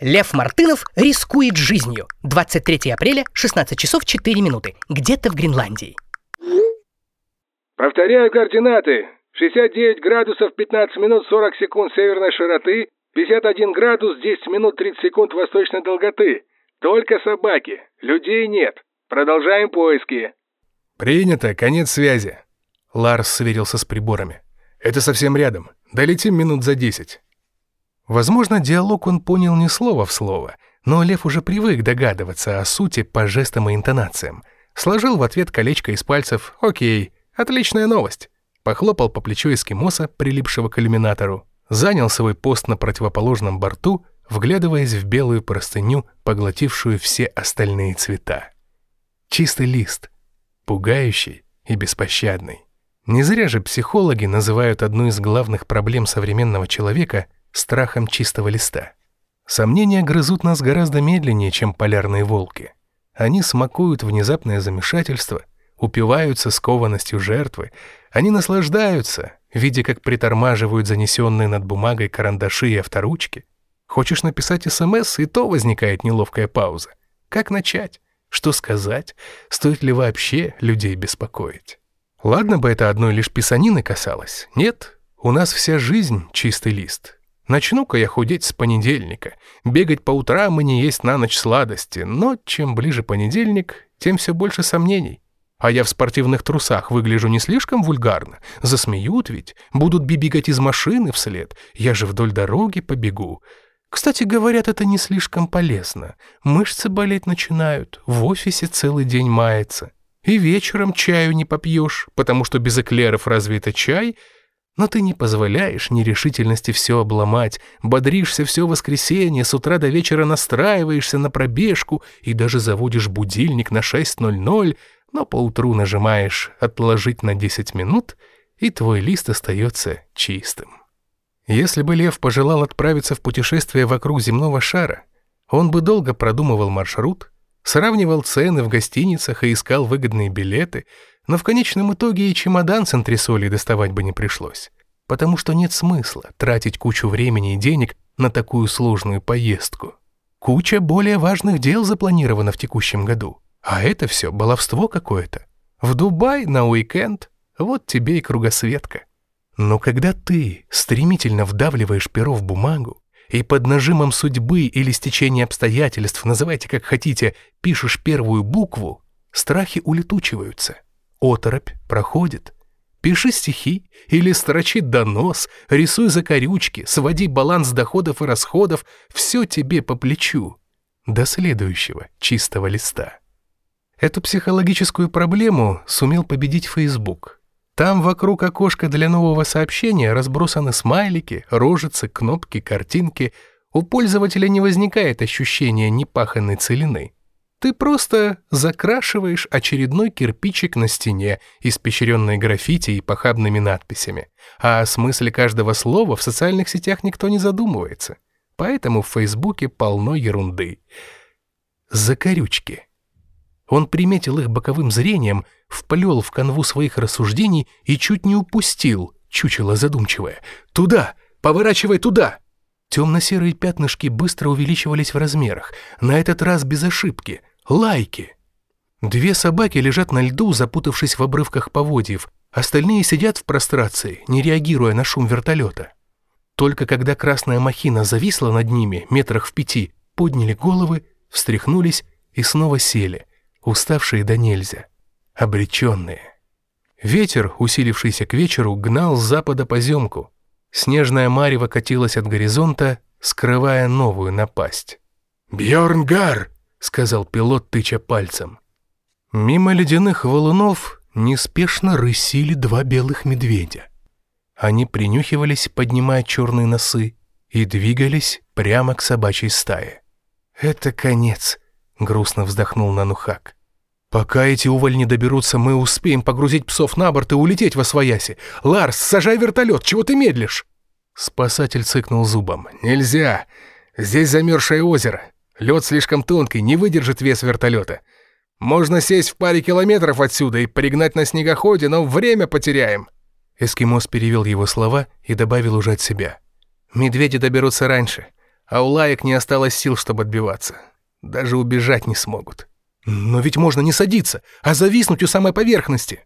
Лев Мартынов рискует жизнью. 23 апреля, 16 часов 4 минуты. Где-то в Гренландии. Повторяю координаты. 69 градусов 15 минут 40 секунд северной широты, 51 градус 10 минут 30 секунд восточной долготы. Только собаки. Людей нет. Продолжаем поиски. Принято. Конец связи. Ларс сверился с приборами. Это совсем рядом. Долетим минут за 10. Возможно, диалог он понял не слово в слово, но Лев уже привык догадываться о сути по жестам и интонациям. Сложил в ответ колечко из пальцев «Окей, отличная новость». Похлопал по плечу эскимоса, прилипшего к иллюминатору. Занял свой пост на противоположном борту, вглядываясь в белую простыню, поглотившую все остальные цвета. Чистый лист, пугающий и беспощадный. Не зря же психологи называют одну из главных проблем современного человека страхом чистого листа. Сомнения грызут нас гораздо медленнее, чем полярные волки. Они смакуют внезапное замешательство, упиваются скованностью жертвы, они наслаждаются, видя, как притормаживают занесенные над бумагой карандаши и авторучки. Хочешь написать СМС, и то возникает неловкая пауза. Как начать? Что сказать? Стоит ли вообще людей беспокоить? Ладно бы это одной лишь писанины касалось. Нет, у нас вся жизнь чистый лист. Начну-ка я худеть с понедельника. Бегать по утрам и не есть на ночь сладости. Но чем ближе понедельник, тем все больше сомнений. А я в спортивных трусах выгляжу не слишком вульгарно. Засмеют ведь, будут бибигать из машины вслед. Я же вдоль дороги побегу. Кстати, говорят, это не слишком полезно. Мышцы болеть начинают, в офисе целый день мается. И вечером чаю не попьешь, потому что без эклеров разве это чай — но ты не позволяешь нерешительности все обломать, бодришься все воскресенье, с утра до вечера настраиваешься на пробежку и даже заводишь будильник на 6.00, но поутру нажимаешь «отложить на 10 минут», и твой лист остается чистым. Если бы Лев пожелал отправиться в путешествие вокруг земного шара, он бы долго продумывал маршрут, сравнивал цены в гостиницах и искал выгодные билеты – но в конечном итоге и чемодан с антресолей доставать бы не пришлось, потому что нет смысла тратить кучу времени и денег на такую сложную поездку. Куча более важных дел запланирована в текущем году, а это все баловство какое-то. В Дубай на уикенд, вот тебе и кругосветка. Но когда ты стремительно вдавливаешь перо в бумагу и под нажимом судьбы или стечения обстоятельств, называйте как хотите, пишешь первую букву, страхи улетучиваются. Оторопь проходит. Пиши стихи или строчи донос, рисуй закорючки, своди баланс доходов и расходов, все тебе по плечу. До следующего чистого листа. Эту психологическую проблему сумел победить Facebook. Там вокруг окошка для нового сообщения разбросаны смайлики, рожицы, кнопки, картинки. У пользователя не возникает ощущения непаханной целины. Ты просто закрашиваешь очередной кирпичик на стене, испещренной граффити и похабными надписями. А о смысле каждого слова в социальных сетях никто не задумывается. Поэтому в Фейсбуке полно ерунды. Закорючки. Он приметил их боковым зрением, вплел в канву своих рассуждений и чуть не упустил, чучело задумчивое. «Туда! Поворачивай туда!» Темно-серые пятнышки быстро увеличивались в размерах, на этот раз без ошибки. Лайки. Две собаки лежат на льду, запутавшись в обрывках поводьев, остальные сидят в прострации, не реагируя на шум вертолета. Только когда красная махина зависла над ними, метрах в пяти, подняли головы, встряхнулись и снова сели, уставшие до нельзя, обреченные. Ветер, усилившийся к вечеру, гнал с запада поземку, Снежная марево катилась от горизонта, скрывая новую напасть. «Бьернгар!» — сказал пилот, тыча пальцем. Мимо ледяных валунов неспешно рысили два белых медведя. Они принюхивались, поднимая черные носы, и двигались прямо к собачьей стае. «Это конец», — грустно вздохнул Нанухак. «Пока эти увольни доберутся, мы успеем погрузить псов на борт и улететь во свояси. Ларс, сажай вертолет, чего ты медлишь?» Спасатель цыкнул зубом. «Нельзя! Здесь замерзшее озеро. Лед слишком тонкий, не выдержит вес вертолета. Можно сесть в паре километров отсюда и пригнать на снегоходе, но время потеряем». Эскимос перевел его слова и добавил уже от себя. «Медведи доберутся раньше, а у лаек не осталось сил, чтобы отбиваться. Даже убежать не смогут. Но ведь можно не садиться, а зависнуть у самой поверхности.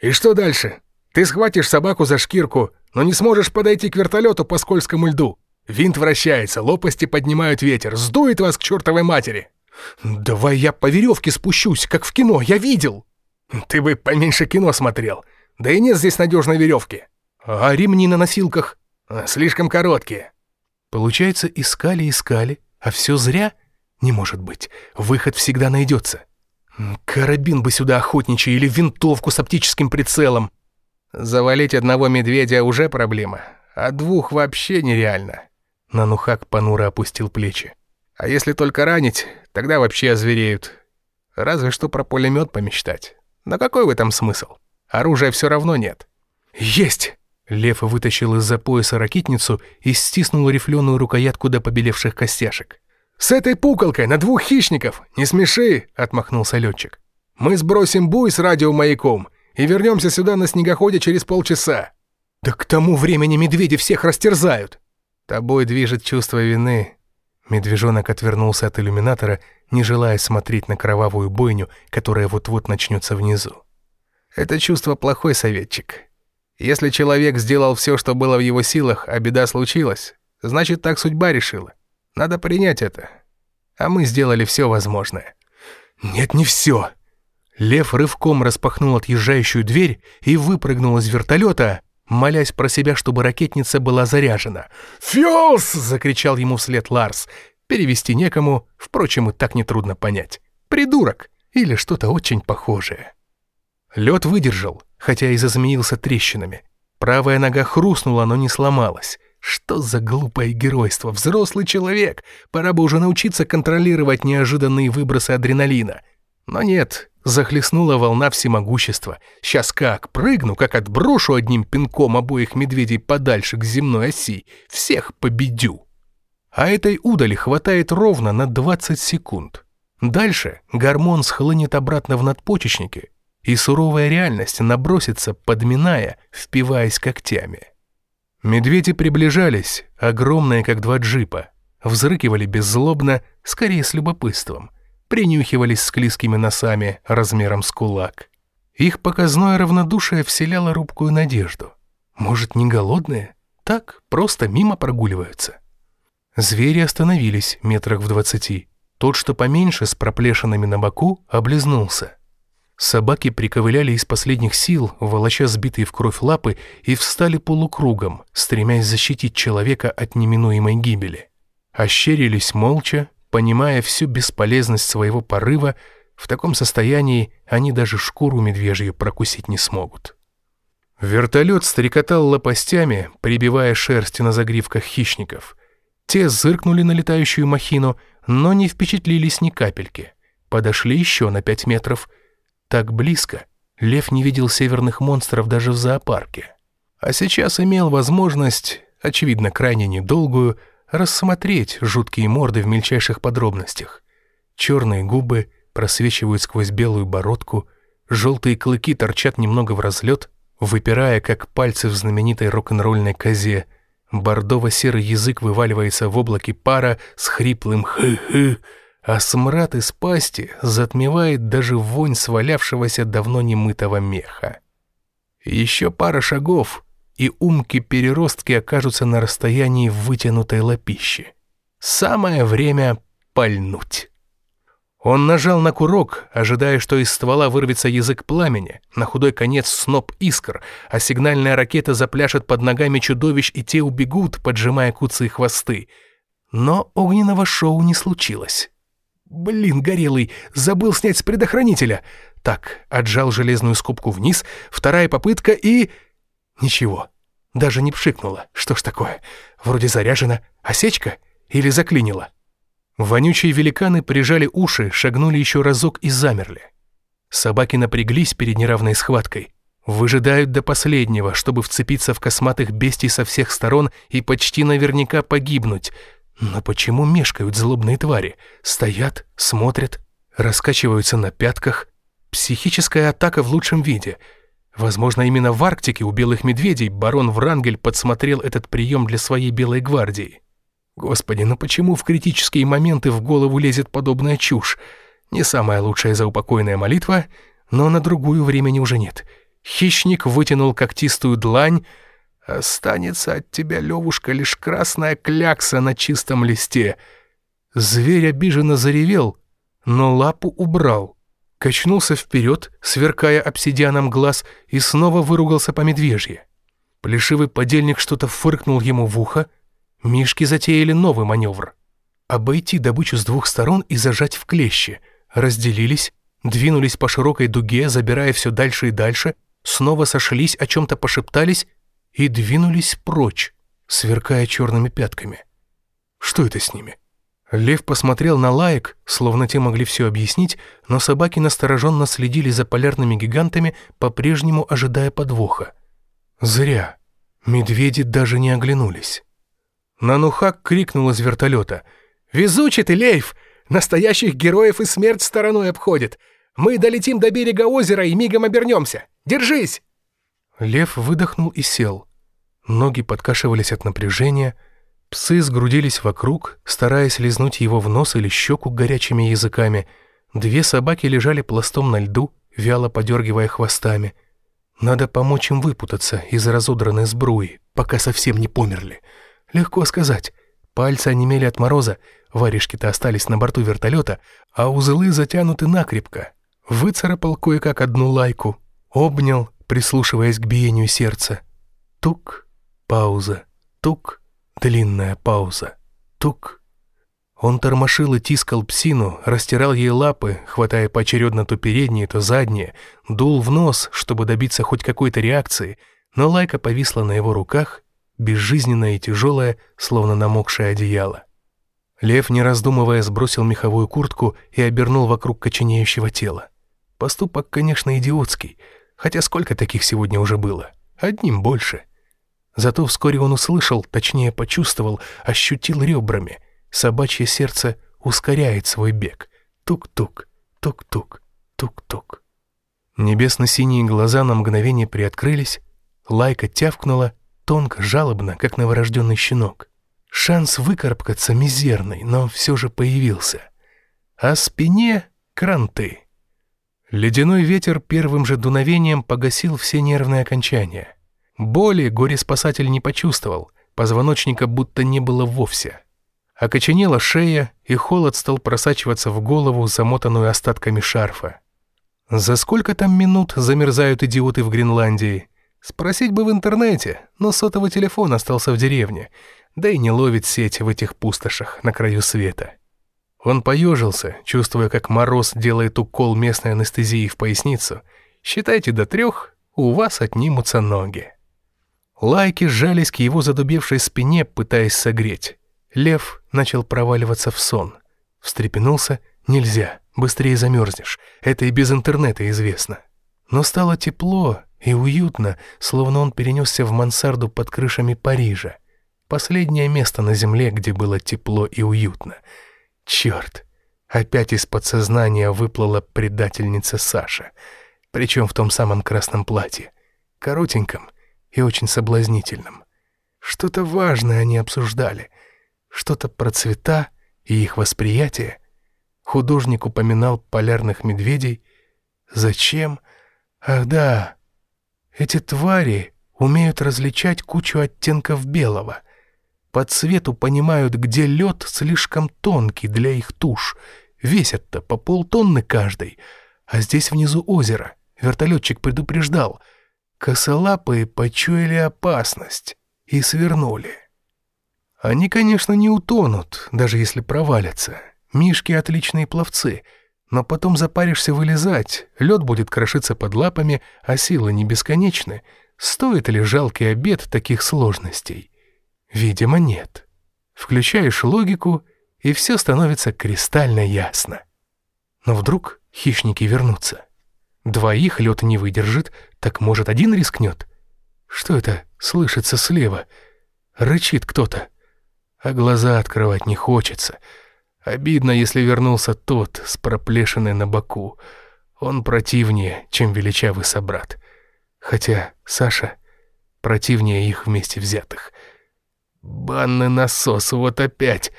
И что дальше? Ты схватишь собаку за шкирку, но не сможешь подойти к вертолету по скользкому льду. Винт вращается, лопасти поднимают ветер, сдует вас к чертовой матери. Давай я по веревке спущусь, как в кино, я видел. Ты бы поменьше кино смотрел. Да и нет здесь надежной веревки. А ремни на носилках? Слишком короткие. Получается, искали-искали, а все зря? Не может быть. Выход всегда найдется. Карабин бы сюда охотничий или винтовку с оптическим прицелом. Завалить одного медведя уже проблема, а двух вообще нереально. Нанухак понуро опустил плечи. А если только ранить, тогда вообще озвереют. Разве что про пулемет помечтать. Но какой в этом смысл? Оружия все равно нет. Есть! Лев вытащил из-за пояса ракетницу и стиснул рифленую рукоятку до побелевших костяшек. «С этой пуколкой на двух хищников! Не смеши!» — отмахнулся летчик. «Мы сбросим буй с радиомаяком и вернемся сюда на снегоходе через полчаса. Да к тому времени медведи всех растерзают. Тобой движет чувство вины. Медвежонок отвернулся от иллюминатора, не желая смотреть на кровавую бойню, которая вот-вот начнется внизу. Это чувство плохой советчик. Если человек сделал все, что было в его силах, а беда случилась, значит, так судьба решила. Надо принять это. А мы сделали все возможное. Нет, не все. Лев рывком распахнул отъезжающую дверь и выпрыгнул из вертолета, молясь про себя, чтобы ракетница была заряжена. «Фёлс!» — закричал ему вслед Ларс. Перевести некому, впрочем, и так нетрудно понять. «Придурок!» или что-то очень похожее. Лед выдержал, хотя и зазмеился трещинами. Правая нога хрустнула, но не сломалась. Что за глупое геройство? Взрослый человек! Пора бы уже научиться контролировать неожиданные выбросы адреналина. Но нет, захлестнула волна всемогущества. Сейчас как, прыгну, как отброшу одним пинком обоих медведей подальше к земной оси. Всех победю. А этой удали хватает ровно на 20 секунд. Дальше гормон схлынет обратно в надпочечники, и суровая реальность набросится, подминая, впиваясь когтями. Медведи приближались, огромные, как два джипа, взрыкивали беззлобно, скорее с любопытством – принюхивались склизкими носами размером с кулак. Их показное равнодушие вселяло рубкую надежду. Может, не голодные? Так, просто мимо прогуливаются. Звери остановились метрах в двадцати. Тот, что поменьше, с проплешинами на боку, облизнулся. Собаки приковыляли из последних сил, волоча сбитые в кровь лапы, и встали полукругом, стремясь защитить человека от неминуемой гибели. Ощерились молча, Понимая всю бесполезность своего порыва, в таком состоянии они даже шкуру медвежью прокусить не смогут. Вертолет стрекотал лопастями, прибивая шерсть на загривках хищников. Те зыркнули на летающую махину, но не впечатлились ни капельки. Подошли еще на пять метров. Так близко. Лев не видел северных монстров даже в зоопарке. А сейчас имел возможность, очевидно крайне недолгую, рассмотреть жуткие морды в мельчайших подробностях. Черные губы просвечивают сквозь белую бородку, желтые клыки торчат немного в разлет, выпирая, как пальцы в знаменитой рок-н-ролльной козе. Бордово-серый язык вываливается в облаке пара с хриплым «хы-хы», а смрад из пасти затмевает даже вонь свалявшегося давно немытого меха. Еще пара шагов — и умки-переростки окажутся на расстоянии вытянутой лопищи. Самое время пальнуть. Он нажал на курок, ожидая, что из ствола вырвется язык пламени, на худой конец сноп искр, а сигнальная ракета запляшет под ногами чудовищ, и те убегут, поджимая куцы и хвосты. Но огненного шоу не случилось. Блин, горелый, забыл снять с предохранителя. Так, отжал железную скобку вниз, вторая попытка и... Ничего. Даже не пшикнула. Что ж такое? Вроде заряжена. Осечка? Или заклинила? Вонючие великаны прижали уши, шагнули еще разок и замерли. Собаки напряглись перед неравной схваткой. Выжидают до последнего, чтобы вцепиться в косматых бестий со всех сторон и почти наверняка погибнуть. Но почему мешкают злобные твари? Стоят, смотрят, раскачиваются на пятках. Психическая атака в лучшем виде — Возможно, именно в Арктике у белых медведей барон Врангель подсмотрел этот прием для своей белой гвардии. Господи, ну почему в критические моменты в голову лезет подобная чушь? Не самая лучшая заупокойная молитва, но на другую времени уже нет. Хищник вытянул когтистую длань. Останется от тебя, Левушка, лишь красная клякса на чистом листе. Зверь обиженно заревел, но лапу убрал. Качнулся вперед, сверкая обсидианом глаз, и снова выругался по медвежье. Плешивый подельник что-то фыркнул ему в ухо. Мишки затеяли новый маневр. Обойти добычу с двух сторон и зажать в клещи. Разделились, двинулись по широкой дуге, забирая все дальше и дальше, снова сошлись, о чем-то пошептались и двинулись прочь, сверкая черными пятками. Что это с ними? Лев посмотрел на лаек, словно те могли все объяснить, но собаки настороженно следили за полярными гигантами, по-прежнему ожидая подвоха. Зря. Медведи даже не оглянулись. Нанухак крикнул из вертолета. «Везучий ты, Лейф! Настоящих героев и смерть стороной обходит! Мы долетим до берега озера и мигом обернемся! Держись!» Лев выдохнул и сел. Ноги подкашивались от напряжения, псы сгрудились вокруг, стараясь лизнуть его в нос или щеку горячими языками. Две собаки лежали пластом на льду, вяло подергивая хвостами — надо помочь им выпутаться из разодранной сбруи, пока совсем не померли. Легко сказать. Пальцы онемели от мороза, варежки-то остались на борту вертолета, а узлы затянуты накрепко. Выцарапал кое-как одну лайку, обнял, прислушиваясь к биению сердца. Тук, пауза, тук, длинная пауза, тук, он тормошил и тискал псину, растирал ей лапы, хватая поочередно то передние, то задние, дул в нос, чтобы добиться хоть какой-то реакции, но лайка повисла на его руках, безжизненная и тяжелая, словно намокшее одеяло. Лев, не раздумывая, сбросил меховую куртку и обернул вокруг коченеющего тела. Поступок, конечно, идиотский, хотя сколько таких сегодня уже было? Одним больше. Зато вскоре он услышал, точнее почувствовал, ощутил ребрами — Собачье сердце ускоряет свой бег. Тук-тук, тук-тук, тук-тук. Небесно-синие глаза на мгновение приоткрылись, лайка тявкнула, тонко, жалобно, как новорожденный щенок. Шанс выкарабкаться мизерный, но все же появился. А спине — кранты. Ледяной ветер первым же дуновением погасил все нервные окончания. Боли горе-спасатель не почувствовал, позвоночника будто не было вовсе. Окоченела шея, и холод стал просачиваться в голову, замотанную остатками шарфа. За сколько там минут замерзают идиоты в Гренландии? Спросить бы в интернете, но сотовый телефон остался в деревне, да и не ловит сеть в этих пустошах на краю света. Он поежился, чувствуя, как мороз делает укол местной анестезии в поясницу. Считайте до трех, у вас отнимутся ноги. Лайки сжались к его задубевшей спине, пытаясь согреть. Лев начал проваливаться в сон. Встрепенулся. Нельзя, быстрее замерзнешь. Это и без интернета известно. Но стало тепло и уютно, словно он перенесся в мансарду под крышами Парижа. Последнее место на земле, где было тепло и уютно. Черт! Опять из подсознания выплыла предательница Саша. Причем в том самом красном платье. Коротеньком и очень соблазнительном. Что-то важное они обсуждали — что-то про цвета и их восприятие. Художник упоминал полярных медведей. Зачем? Ах да, эти твари умеют различать кучу оттенков белого. По цвету понимают, где лед слишком тонкий для их туш. Весят-то по полтонны каждый. А здесь внизу озеро. Вертолетчик предупреждал. Косолапые почуяли опасность и свернули. Они, конечно, не утонут, даже если провалятся. Мишки — отличные пловцы. Но потом запаришься вылезать, лед будет крошиться под лапами, а силы не бесконечны. Стоит ли жалкий обед таких сложностей? Видимо, нет. Включаешь логику, и все становится кристально ясно. Но вдруг хищники вернутся. Двоих лед не выдержит, так может один рискнет? Что это слышится слева? Рычит кто-то а глаза открывать не хочется. Обидно, если вернулся тот с проплешиной на боку. Он противнее, чем величавый собрат. Хотя Саша противнее их вместе взятых. Банный насос, вот опять.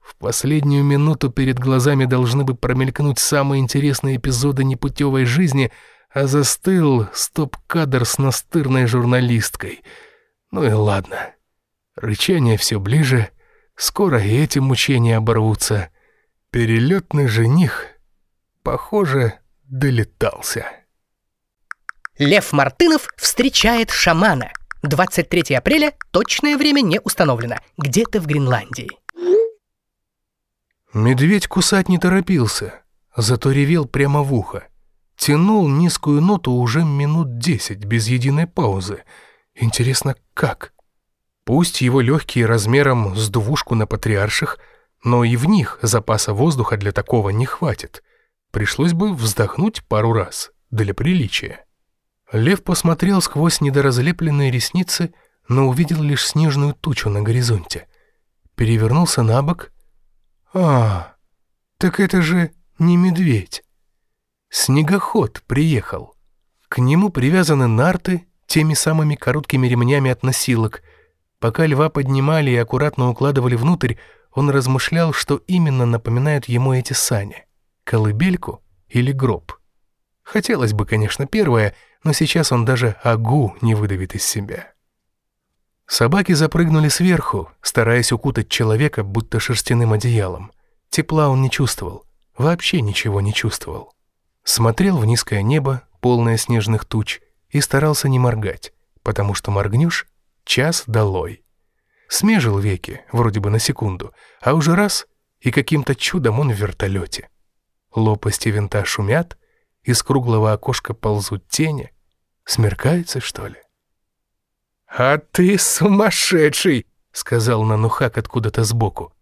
В последнюю минуту перед глазами должны бы промелькнуть самые интересные эпизоды непутевой жизни, а застыл стоп-кадр с настырной журналисткой. Ну и ладно. Рычание все ближе, скоро и эти мучения оборвутся. Перелетный жених, похоже, долетался. Лев Мартынов встречает шамана. 23 апреля, точное время не установлено. Где-то в Гренландии. Медведь кусать не торопился, зато ревел прямо в ухо. Тянул низкую ноту уже минут десять, без единой паузы. Интересно, как? Пусть его легкие размером с двушку на патриарших, но и в них запаса воздуха для такого не хватит. Пришлось бы вздохнуть пару раз, для приличия. Лев посмотрел сквозь недоразлепленные ресницы, но увидел лишь снежную тучу на горизонте. Перевернулся на бок. «А, так это же не медведь. Снегоход приехал. К нему привязаны нарты теми самыми короткими ремнями от носилок. Пока льва поднимали и аккуратно укладывали внутрь, он размышлял, что именно напоминают ему эти сани. Колыбельку или гроб. Хотелось бы, конечно, первое — но сейчас он даже агу не выдавит из себя. Собаки запрыгнули сверху, стараясь укутать человека будто шерстяным одеялом. Тепла он не чувствовал, вообще ничего не чувствовал. Смотрел в низкое небо, полное снежных туч, и старался не моргать, потому что моргнешь — час долой. Смежил веки, вроде бы на секунду, а уже раз — и каким-то чудом он в вертолете. Лопасти винта шумят, из круглого окошка ползут тени. Смеркается, что ли? «А ты сумасшедший!» — сказал Нанухак откуда-то сбоку.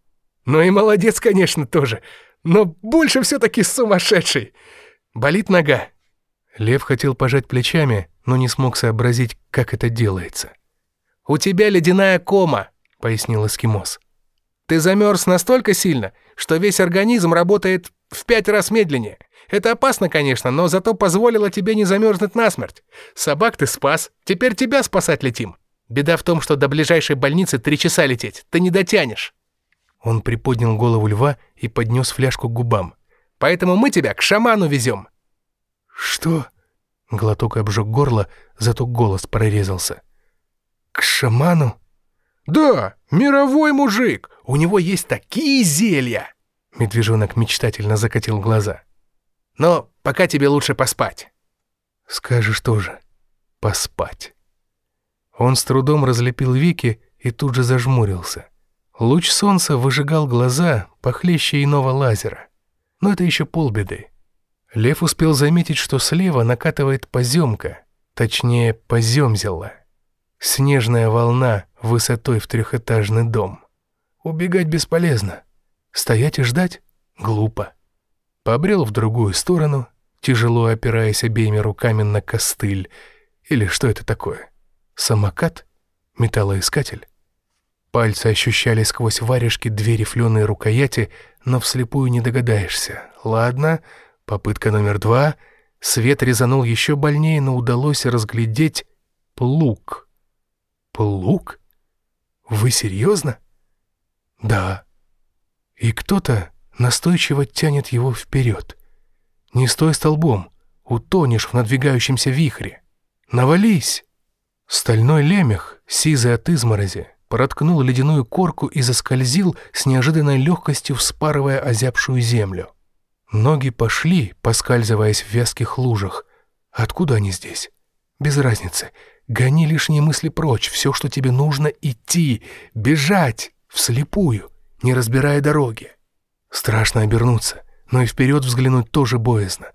«Ну и молодец, конечно, тоже, но больше все-таки сумасшедший! Болит нога!» Лев хотел пожать плечами, но не смог сообразить, как это делается. «У тебя ледяная кома», — пояснил эскимос. «Ты замерз настолько сильно, что весь организм работает в пять раз медленнее. Это опасно, конечно, но зато позволило тебе не замерзнуть насмерть. Собак ты спас, теперь тебя спасать летим. Беда в том, что до ближайшей больницы три часа лететь, ты не дотянешь». Он приподнял голову льва и поднес фляжку к губам. «Поэтому мы тебя к шаману везем». «Что?» Глоток обжег горло, зато голос прорезался. «К шаману?» «Да, мировой мужик! У него есть такие зелья!» Медвежонок мечтательно закатил глаза. Но пока тебе лучше поспать». «Скажешь тоже. Поспать». Он с трудом разлепил веки и тут же зажмурился. Луч солнца выжигал глаза похлеще иного лазера. Но это еще полбеды. Лев успел заметить, что слева накатывает поземка, точнее, поземзела. Снежная волна высотой в трехэтажный дом. Убегать бесполезно. Стоять и ждать — глупо побрел в другую сторону, тяжело опираясь обеими руками на костыль. Или что это такое? Самокат? Металлоискатель? Пальцы ощущали сквозь варежки две рифленые рукояти, но вслепую не догадаешься. Ладно, попытка номер два. Свет резанул еще больнее, но удалось разглядеть плуг. Плуг? Вы серьезно? Да. И кто-то настойчиво тянет его вперед. Не стой столбом, утонешь в надвигающемся вихре. Навались! Стальной лемех, сизый от изморози, проткнул ледяную корку и заскользил с неожиданной легкостью, вспарывая озябшую землю. Ноги пошли, поскальзываясь в вязких лужах. Откуда они здесь? Без разницы. Гони лишние мысли прочь. Все, что тебе нужно, идти, бежать, вслепую, не разбирая дороги. Страшно обернуться, но и вперед взглянуть тоже боязно.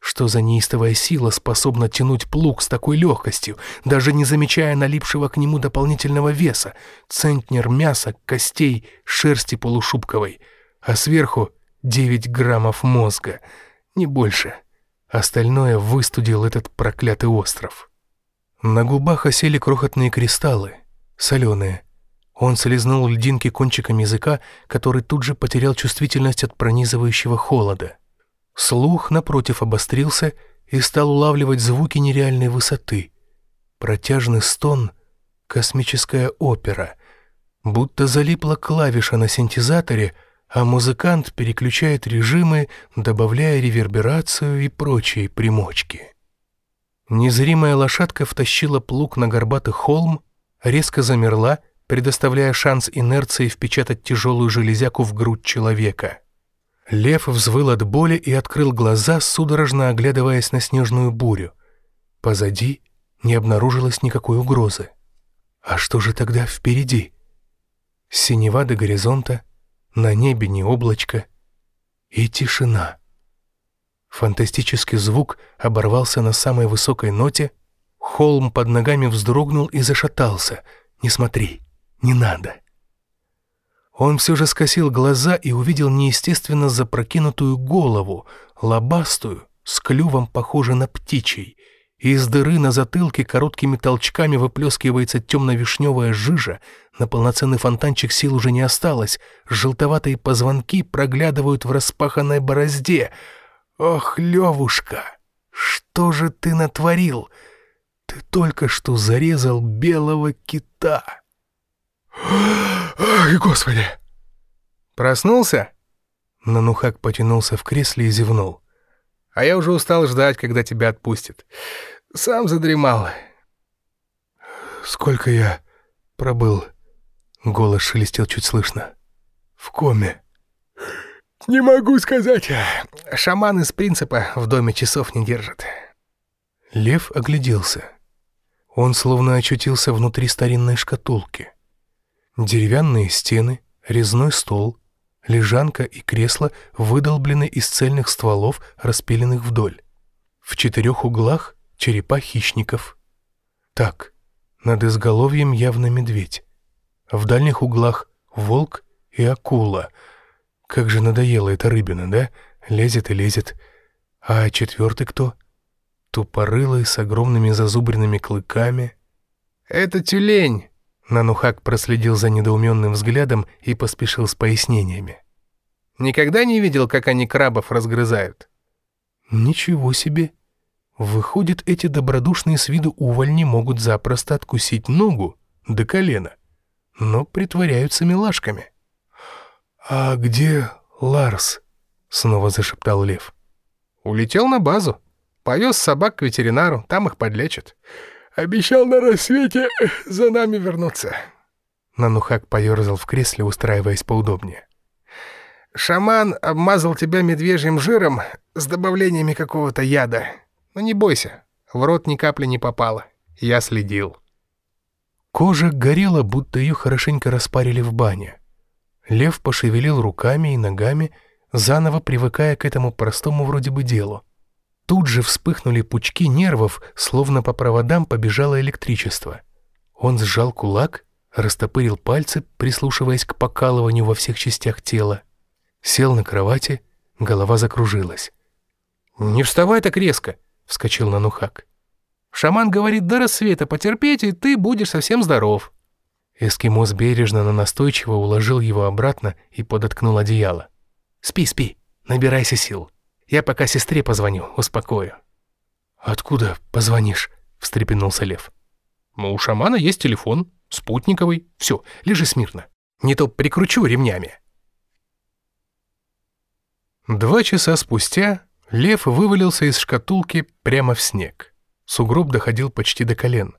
Что за неистовая сила способна тянуть плуг с такой легкостью, даже не замечая налипшего к нему дополнительного веса, центнер мяса, костей, шерсти полушубковой, а сверху 9 граммов мозга, не больше. Остальное выстудил этот проклятый остров. На губах осели крохотные кристаллы, соленые, он слезнул льдинки кончиком языка, который тут же потерял чувствительность от пронизывающего холода. Слух, напротив, обострился и стал улавливать звуки нереальной высоты. Протяжный стон — космическая опера. Будто залипла клавиша на синтезаторе, а музыкант переключает режимы, добавляя реверберацию и прочие примочки. Незримая лошадка втащила плуг на горбатый холм, резко замерла, предоставляя шанс инерции впечатать тяжелую железяку в грудь человека. Лев взвыл от боли и открыл глаза, судорожно оглядываясь на снежную бурю. Позади не обнаружилось никакой угрозы. А что же тогда впереди? Синева до горизонта, на небе не облачко и тишина. Фантастический звук оборвался на самой высокой ноте, холм под ногами вздрогнул и зашатался. «Не смотри, не надо». Он все же скосил глаза и увидел неестественно запрокинутую голову, лобастую, с клювом, похожей на птичий. Из дыры на затылке короткими толчками выплескивается темно-вишневая жижа, на полноценный фонтанчик сил уже не осталось, желтоватые позвонки проглядывают в распаханной борозде. «Ох, Левушка, что же ты натворил? Ты только что зарезал белого кита!» «Ой, господи!» «Проснулся?» Нанухак потянулся в кресле и зевнул. «А я уже устал ждать, когда тебя отпустят. Сам задремал». «Сколько я пробыл?» Голос шелестел чуть слышно. «В коме». «Не могу сказать. Шаман из принципа в доме часов не держит». Лев огляделся. Он словно очутился внутри старинной шкатулки. Деревянные стены, резной стол, лежанка и кресло выдолблены из цельных стволов, распиленных вдоль. В четырех углах черепа хищников. Так, над изголовьем явно медведь. В дальних углах волк и акула. Как же надоела эта рыбина, да? Лезет и лезет. А четвертый кто? Тупорылый, с огромными зазубренными клыками. «Это тюлень!» Нанухак проследил за недоуменным взглядом и поспешил с пояснениями. «Никогда не видел, как они крабов разгрызают?» «Ничего себе! Выходит, эти добродушные с виду увольни могут запросто откусить ногу до колена, но притворяются милашками». «А где Ларс?» — снова зашептал Лев. «Улетел на базу. Повез собак к ветеринару, там их подлечат». Обещал на рассвете за нами вернуться». Нанухак поерзал в кресле, устраиваясь поудобнее. «Шаман обмазал тебя медвежьим жиром с добавлениями какого-то яда. Но не бойся, в рот ни капли не попало. Я следил». Кожа горела, будто ее хорошенько распарили в бане. Лев пошевелил руками и ногами, заново привыкая к этому простому вроде бы делу. Тут же вспыхнули пучки нервов, словно по проводам побежало электричество. Он сжал кулак, растопырил пальцы, прислушиваясь к покалыванию во всех частях тела. Сел на кровати, голова закружилась. «Не вставай так резко!» — вскочил Нанухак. «Шаман говорит, до рассвета потерпеть, и ты будешь совсем здоров». Эскимос бережно, но настойчиво уложил его обратно и подоткнул одеяло. «Спи, спи, набирайся сил». Я пока сестре позвоню, успокою». «Откуда позвонишь?» — встрепенулся Лев. «Ну, у шамана есть телефон, спутниковый. Все, лежи смирно. Не то прикручу ремнями». Два часа спустя Лев вывалился из шкатулки прямо в снег. Сугроб доходил почти до колен.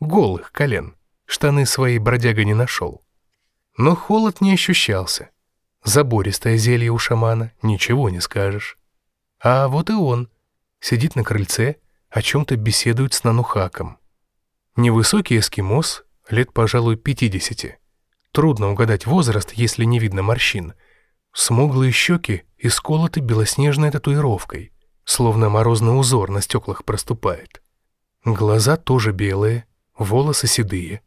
Голых колен. Штаны свои бродяга не нашел. Но холод не ощущался. Забористое зелье у шамана, ничего не скажешь. А вот и он. Сидит на крыльце, о чем-то беседует с Нанухаком. Невысокий эскимос, лет, пожалуй, 50. Трудно угадать возраст, если не видно морщин. Смуглые щеки исколоты белоснежной татуировкой, словно морозный узор на стеклах проступает. Глаза тоже белые, волосы седые.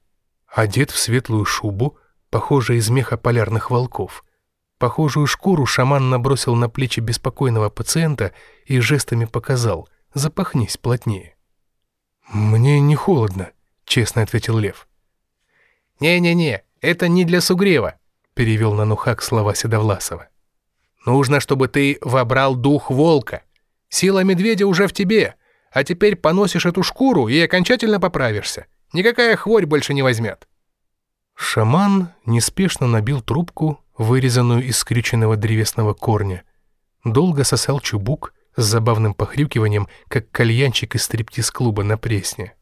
Одет в светлую шубу, похожую из меха полярных волков — Похожую шкуру шаман набросил на плечи беспокойного пациента и жестами показал «запахнись плотнее». «Мне не холодно», — честно ответил Лев. «Не-не-не, это не для сугрева», — перевел на Нухак слова Седовласова. «Нужно, чтобы ты вобрал дух волка. Сила медведя уже в тебе, а теперь поносишь эту шкуру и окончательно поправишься. Никакая хворь больше не возьмет». Шаман неспешно набил трубку, вырезанную из скрюченного древесного корня. Долго сосал чубук с забавным похрюкиванием, как кальянчик из стриптиз-клуба на пресне.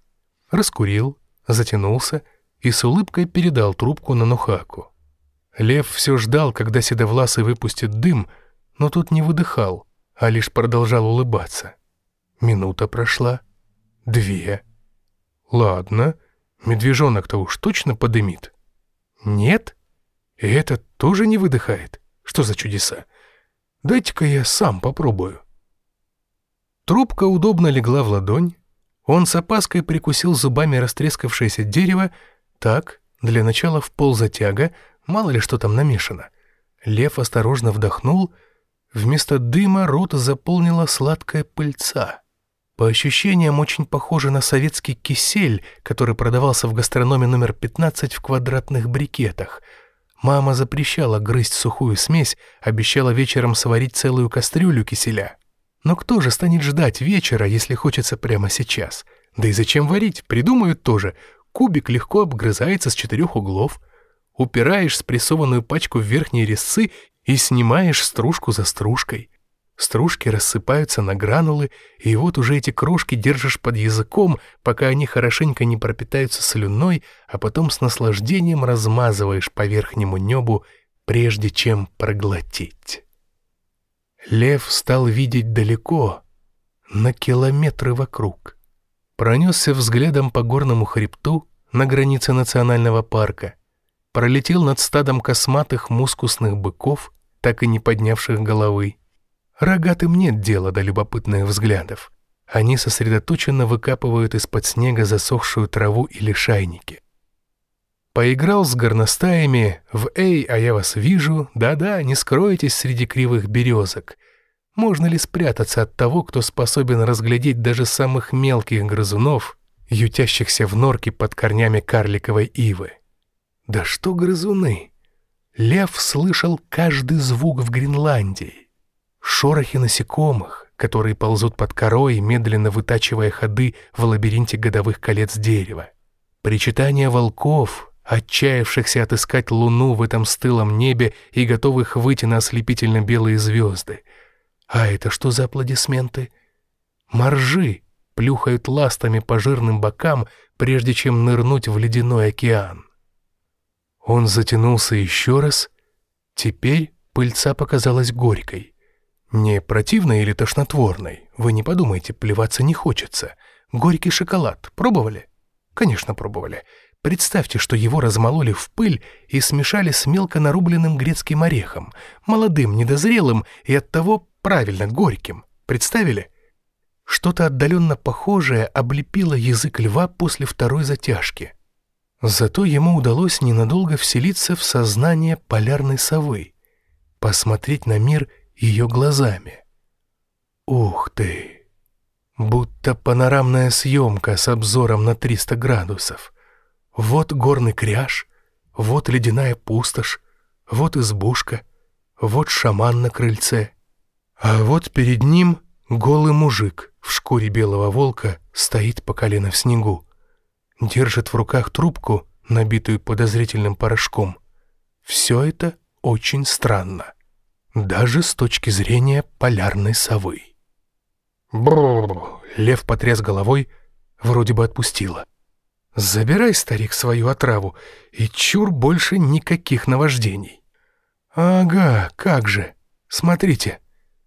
Раскурил, затянулся и с улыбкой передал трубку на Нухаку. Лев все ждал, когда Седовласый выпустит дым, но тут не выдыхал, а лишь продолжал улыбаться. Минута прошла, две. Ладно, медвежонок-то уж точно подымит. Нет? И этот тоже не выдыхает? Что за чудеса? Дайте-ка я сам попробую. Трубка удобно легла в ладонь. Он с опаской прикусил зубами растрескавшееся дерево. Так, для начала в пол затяга, мало ли что там намешано. Лев осторожно вдохнул. Вместо дыма рот заполнила сладкая пыльца. По ощущениям, очень похоже на советский кисель, который продавался в гастрономе номер 15 в квадратных брикетах. Мама запрещала грызть сухую смесь, обещала вечером сварить целую кастрюлю киселя. Но кто же станет ждать вечера, если хочется прямо сейчас? Да и зачем варить? Придумают тоже. Кубик легко обгрызается с четырех углов. Упираешь спрессованную пачку в верхние резцы и снимаешь стружку за стружкой. Стружки рассыпаются на гранулы, и вот уже эти крошки держишь под языком, пока они хорошенько не пропитаются слюной, а потом с наслаждением размазываешь по верхнему небу, прежде чем проглотить. Лев стал видеть далеко, на километры вокруг. Пронесся взглядом по горному хребту на границе национального парка, пролетел над стадом косматых мускусных быков, так и не поднявших головы, Рогатым нет дела до любопытных взглядов. Они сосредоточенно выкапывают из-под снега засохшую траву или шайники. Поиграл с горностаями в «Эй, а я вас вижу», да-да, не скроетесь среди кривых березок. Можно ли спрятаться от того, кто способен разглядеть даже самых мелких грызунов, ютящихся в норке под корнями карликовой ивы? Да что грызуны? Лев слышал каждый звук в Гренландии шорохи насекомых, которые ползут под корой, медленно вытачивая ходы в лабиринте годовых колец дерева, причитания волков, отчаявшихся отыскать луну в этом стылом небе и готовых выйти на ослепительно белые звезды. А это что за аплодисменты? Моржи плюхают ластами по жирным бокам, прежде чем нырнуть в ледяной океан. Он затянулся еще раз. Теперь пыльца показалась горькой. Не противной или тошнотворной. Вы не подумайте, плеваться не хочется. Горький шоколад. Пробовали? Конечно, пробовали. Представьте, что его размололи в пыль и смешали с мелко нарубленным грецким орехом, молодым, недозрелым и оттого правильно горьким. Представили? Что-то отдаленно похожее облепило язык льва после второй затяжки. Зато ему удалось ненадолго вселиться в сознание полярной совы, посмотреть на мир ее глазами. Ух ты! Будто панорамная съемка с обзором на 300 градусов. Вот горный кряж, вот ледяная пустошь, вот избушка, вот шаман на крыльце. А вот перед ним голый мужик в шкуре белого волка стоит по колено в снегу. Держит в руках трубку, набитую подозрительным порошком. Все это очень странно даже с точки зрения полярной совы. Бррр, лев потряс головой, вроде бы отпустила. Забирай, старик, свою отраву, и чур больше никаких наваждений. Ага, как же. Смотрите,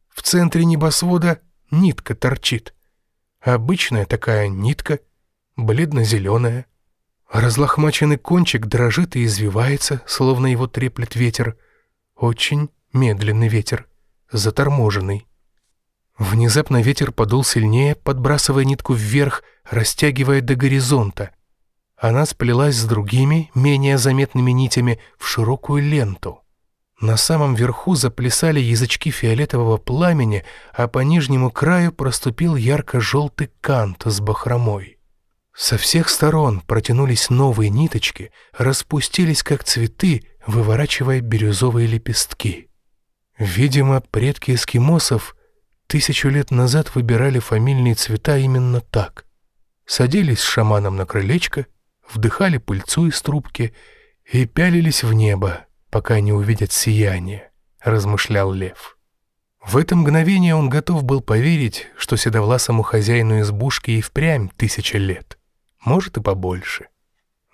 в центре небосвода нитка торчит. Обычная такая нитка, бледно-зеленая. Разлохмаченный кончик дрожит и извивается, словно его треплет ветер. Очень Медленный ветер, заторможенный. Внезапно ветер подул сильнее, подбрасывая нитку вверх, растягивая до горизонта. Она сплелась с другими, менее заметными нитями в широкую ленту. На самом верху заплясали язычки фиолетового пламени, а по нижнему краю проступил ярко-желтый кант с бахромой. Со всех сторон протянулись новые ниточки, распустились как цветы, выворачивая бирюзовые лепестки. Видимо, предки эскимосов тысячу лет назад выбирали фамильные цвета именно так. Садились с шаманом на крылечко, вдыхали пыльцу из трубки и пялились в небо, пока не увидят сияние, размышлял лев. В это мгновение он готов был поверить, что седовласому хозяину избушки и впрямь тысяча лет, может и побольше.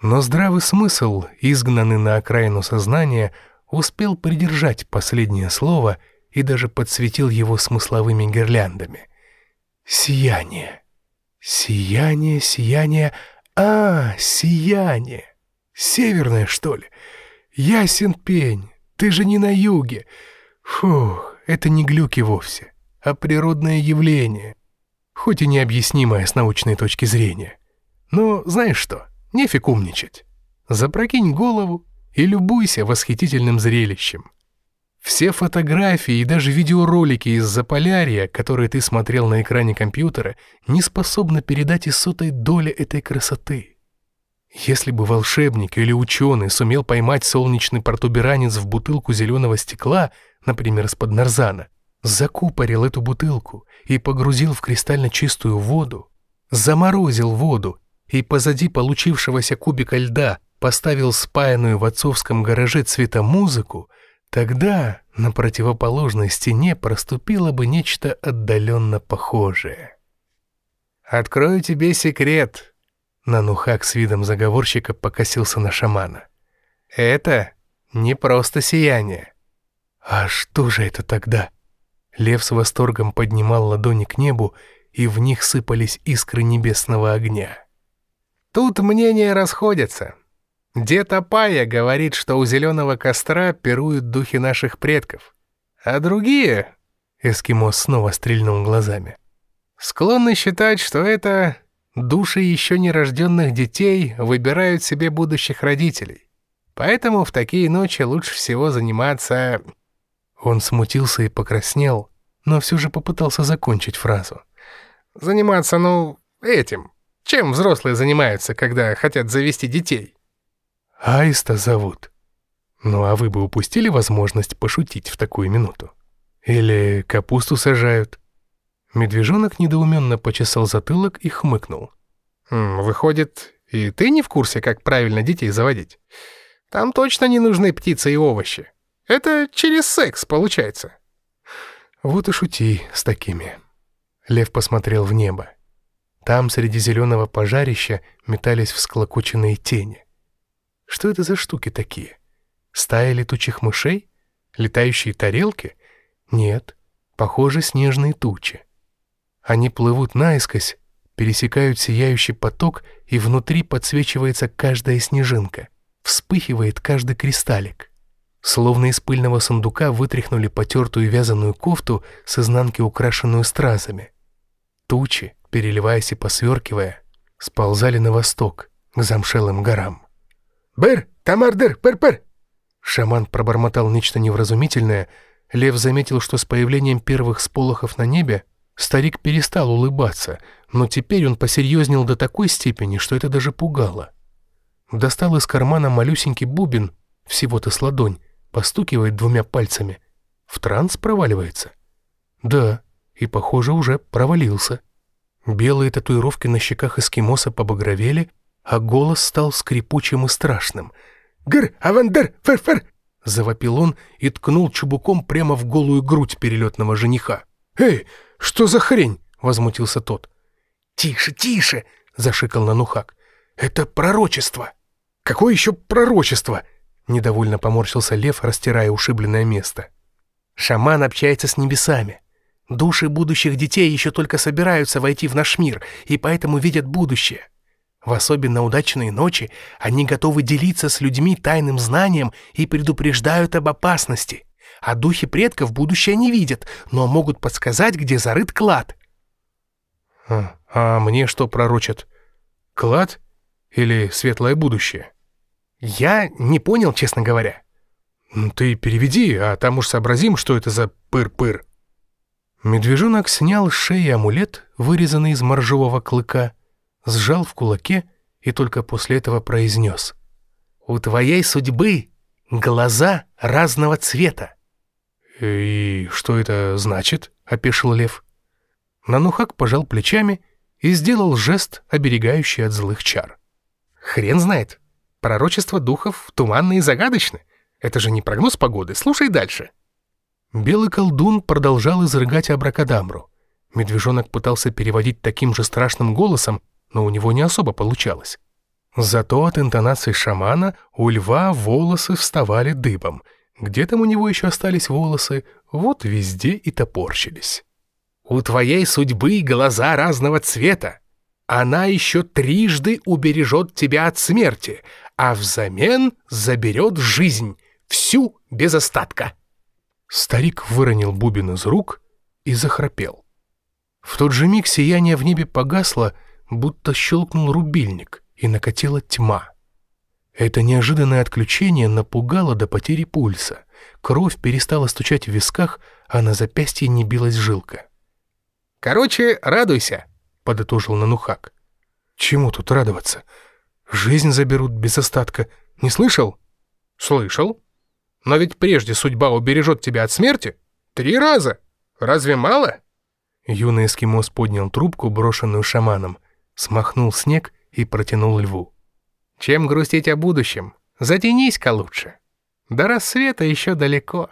Но здравый смысл, изгнанный на окраину сознания, успел придержать последнее слово и даже подсветил его смысловыми гирляндами. Сияние. Сияние, сияние, а, сияние. Северное, что ли? Ясен пень, ты же не на юге. Фух, это не глюки вовсе, а природное явление, хоть и необъяснимое с научной точки зрения. Но знаешь что, нефиг умничать. Запрокинь голову и любуйся восхитительным зрелищем. Все фотографии и даже видеоролики из Заполярья, которые ты смотрел на экране компьютера, не способны передать и сотой доли этой красоты. Если бы волшебник или ученый сумел поймать солнечный протуберанец в бутылку зеленого стекла, например, из-под нарзана, закупорил эту бутылку и погрузил в кристально чистую воду, заморозил воду и позади получившегося кубика льда поставил спаянную в отцовском гараже цветомузыку, Тогда на противоположной стене проступило бы нечто отдаленно похожее. «Открою тебе секрет», — Нанухак с видом заговорщика покосился на шамана. «Это не просто сияние». «А что же это тогда?» Лев с восторгом поднимал ладони к небу, и в них сыпались искры небесного огня. «Тут мнения расходятся», Дед Апая говорит, что у зеленого костра пируют духи наших предков. А другие, Эскимос снова стрельнул глазами, склонны считать, что это души еще нерожденных детей выбирают себе будущих родителей. Поэтому в такие ночи лучше всего заниматься... Он смутился и покраснел, но все же попытался закончить фразу. Заниматься, ну, этим. Чем взрослые занимаются, когда хотят завести детей? Аиста зовут. Ну а вы бы упустили возможность пошутить в такую минуту? Или капусту сажают?» Медвежонок недоуменно почесал затылок и хмыкнул. «Выходит, и ты не в курсе, как правильно детей заводить? Там точно не нужны птицы и овощи. Это через секс получается». «Вот и шути с такими». Лев посмотрел в небо. Там среди зеленого пожарища метались всклокоченные тени. Что это за штуки такие? Стая летучих мышей? Летающие тарелки? Нет, похоже, снежные тучи. Они плывут наискось, пересекают сияющий поток, и внутри подсвечивается каждая снежинка, вспыхивает каждый кристаллик. Словно из пыльного сундука вытряхнули потертую вязаную кофту с изнанки, украшенную стразами. Тучи, переливаясь и посверкивая, сползали на восток, к замшелым горам. «Быр! Тамардыр! Пыр-пыр!» Шаман пробормотал нечто невразумительное. Лев заметил, что с появлением первых сполохов на небе старик перестал улыбаться, но теперь он посерьезнел до такой степени, что это даже пугало. Достал из кармана малюсенький бубен, всего-то с ладонь, постукивает двумя пальцами. В транс проваливается? Да, и, похоже, уже провалился. Белые татуировки на щеках эскимоса побагровели, а голос стал скрипучим и страшным. «Гр, авандер, фер-фер!» — завопил он и ткнул чубуком прямо в голую грудь перелетного жениха. «Эй, что за хрень?» — возмутился тот. «Тише, тише!» — зашикал Нанухак. «Это пророчество!» «Какое еще пророчество?» — недовольно поморщился лев, растирая ушибленное место. «Шаман общается с небесами. Души будущих детей еще только собираются войти в наш мир, и поэтому видят будущее. В особенно удачные ночи они готовы делиться с людьми тайным знанием и предупреждают об опасности. А духи предков будущее не видят, но могут подсказать, где зарыт клад. А, а мне что пророчат? Клад или светлое будущее? Я не понял, честно говоря. Ты переведи, а там уж сообразим, что это за пыр-пыр. Медвежонок снял с шеи амулет, вырезанный из моржового клыка, сжал в кулаке и только после этого произнес. «У твоей судьбы глаза разного цвета». «И что это значит?» — опешил лев. Нанухак пожал плечами и сделал жест, оберегающий от злых чар. «Хрен знает. Пророчества духов туманны и загадочны. Это же не прогноз погоды. Слушай дальше. Белый колдун продолжал изрыгать абракадабру. Медвежонок пытался переводить таким же страшным голосом, но у него не особо получалось. Зато от интонации шамана у льва волосы вставали дыбом. Где там у него еще остались волосы, вот везде и топорщились. «У твоей судьбы глаза разного цвета. Она еще трижды убережет тебя от смерти, а взамен заберет жизнь, всю без остатка». Старик выронил бубен из рук и захрапел. В тот же миг сияние в небе погасло, будто щелкнул рубильник, и накатила тьма. Это неожиданное отключение напугало до потери пульса. Кровь перестала стучать в висках, а на запястье не билась жилка. «Короче, радуйся», — подытожил Нанухак. «Чему тут радоваться? Жизнь заберут без остатка. Не слышал?» «Слышал. Но ведь прежде судьба убережет тебя от смерти. Три раза. Разве мало?» Юный эскимос поднял трубку, брошенную шаманом, смахнул снег и протянул льву. «Чем грустить о будущем? Затянись-ка лучше. До рассвета еще далеко».